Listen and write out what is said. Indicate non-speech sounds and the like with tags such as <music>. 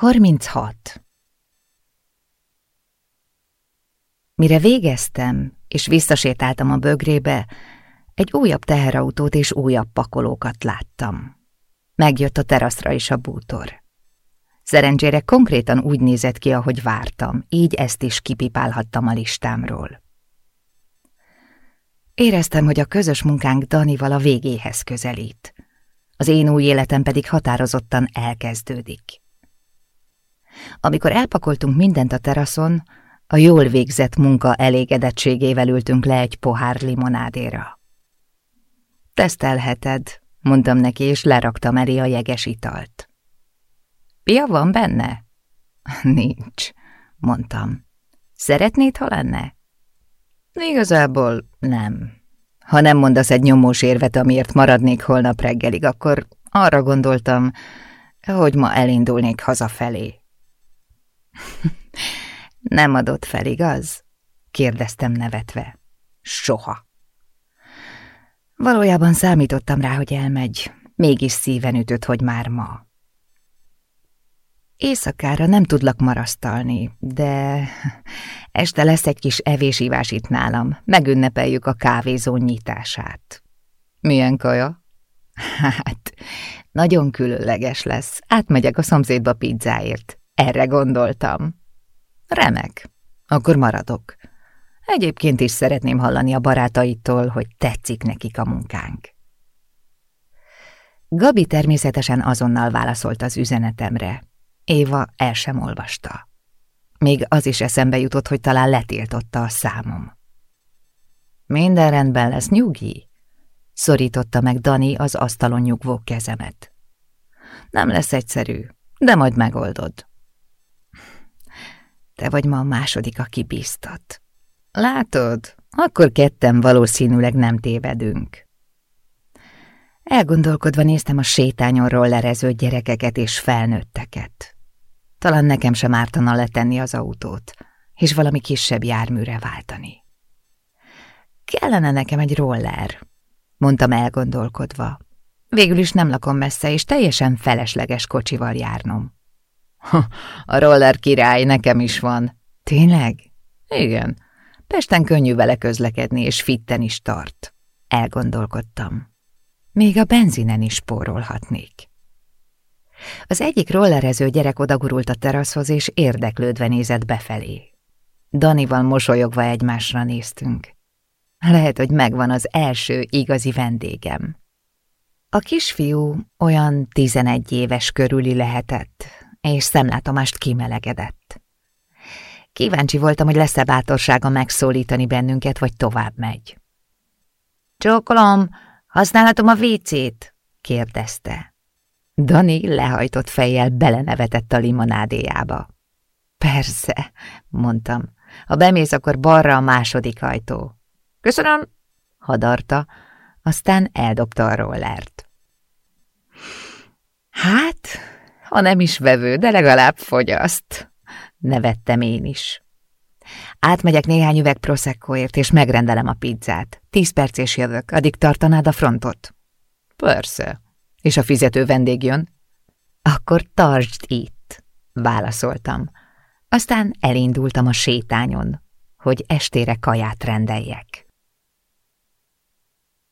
36. Mire végeztem, és visszasétáltam a bögrébe, egy újabb teherautót és újabb pakolókat láttam. Megjött a teraszra is a bútor. Szerencsére konkrétan úgy nézett ki, ahogy vártam, így ezt is kipipálhattam a listámról. Éreztem, hogy a közös munkánk Danival a végéhez közelít. Az én új életem pedig határozottan elkezdődik. Amikor elpakoltunk mindent a teraszon, a jól végzett munka elégedettségével ültünk le egy pohár limonádéra. Tesztelheted, mondtam neki, és leraktam elé a jeges italt. Pia van benne? <laughs> Nincs, mondtam. Szeretnéd, ha lenne? Igazából nem. Ha nem mondasz egy nyomós érvet, amiért maradnék holnap reggelig, akkor arra gondoltam, hogy ma elindulnék hazafelé. <laughs> Nem adott fel, igaz? kérdeztem nevetve. Soha. Valójában számítottam rá, hogy elmegy, mégis szíven ütött, hogy már ma. Éjszakára nem tudlak marasztalni, de <laughs> este lesz egy kis evésívás itt nálam, megünnepeljük a kávézó nyitását. Milyen kaja? <laughs> Hát, nagyon különleges lesz. Átmegyek a szomszédba pizzáért. Erre gondoltam. Remek. Akkor maradok. Egyébként is szeretném hallani a barátaitól, hogy tetszik nekik a munkánk. Gabi természetesen azonnal válaszolt az üzenetemre. Éva el sem olvasta. Még az is eszembe jutott, hogy talán letiltotta a számom. Minden rendben lesz, nyugi? Szorította meg Dani az asztalon nyugvó kezemet. Nem lesz egyszerű, de majd megoldod. Te vagy ma a második, aki bíztat. Látod, akkor ketten valószínűleg nem tévedünk. Elgondolkodva néztem a sétányon rollerező gyerekeket és felnőtteket. Talán nekem sem ártana letenni az autót, és valami kisebb járműre váltani. Kellene nekem egy roller, mondtam elgondolkodva. Végül is nem lakom messze, és teljesen felesleges kocsival járnom. A roller király nekem is van. Tényleg? Igen. Pesten könnyű vele közlekedni, és fitten is tart. Elgondolkodtam. Még a benzinen is spórolhatnék. Az egyik rollerező gyerek odagurult a teraszhoz, és érdeklődve nézett befelé. Danival mosolyogva egymásra néztünk. Lehet, hogy megvan az első igazi vendégem. A kisfiú olyan tizenegy éves körüli lehetett, és szemlátomást kimelegedett. Kíváncsi voltam, hogy lesz-e bátorsága megszólítani bennünket, vagy tovább megy. Csókolom, használhatom a vécét? kérdezte. Dani lehajtott fejjel belenevetett a limonádéjába. Persze, mondtam. Ha bemész, akkor balra a második ajtó. Köszönöm, hadarta, aztán eldobta a rollert. Hát, ha nem is vevő, de legalább fogyaszt, nevettem én is. Átmegyek néhány üveg proseccoért, és megrendelem a pizzát. Tíz perc és jövök, addig tartanád a frontot? Persze. És a fizető vendég jön? Akkor tartsd itt, válaszoltam. Aztán elindultam a sétányon, hogy estére kaját rendeljek.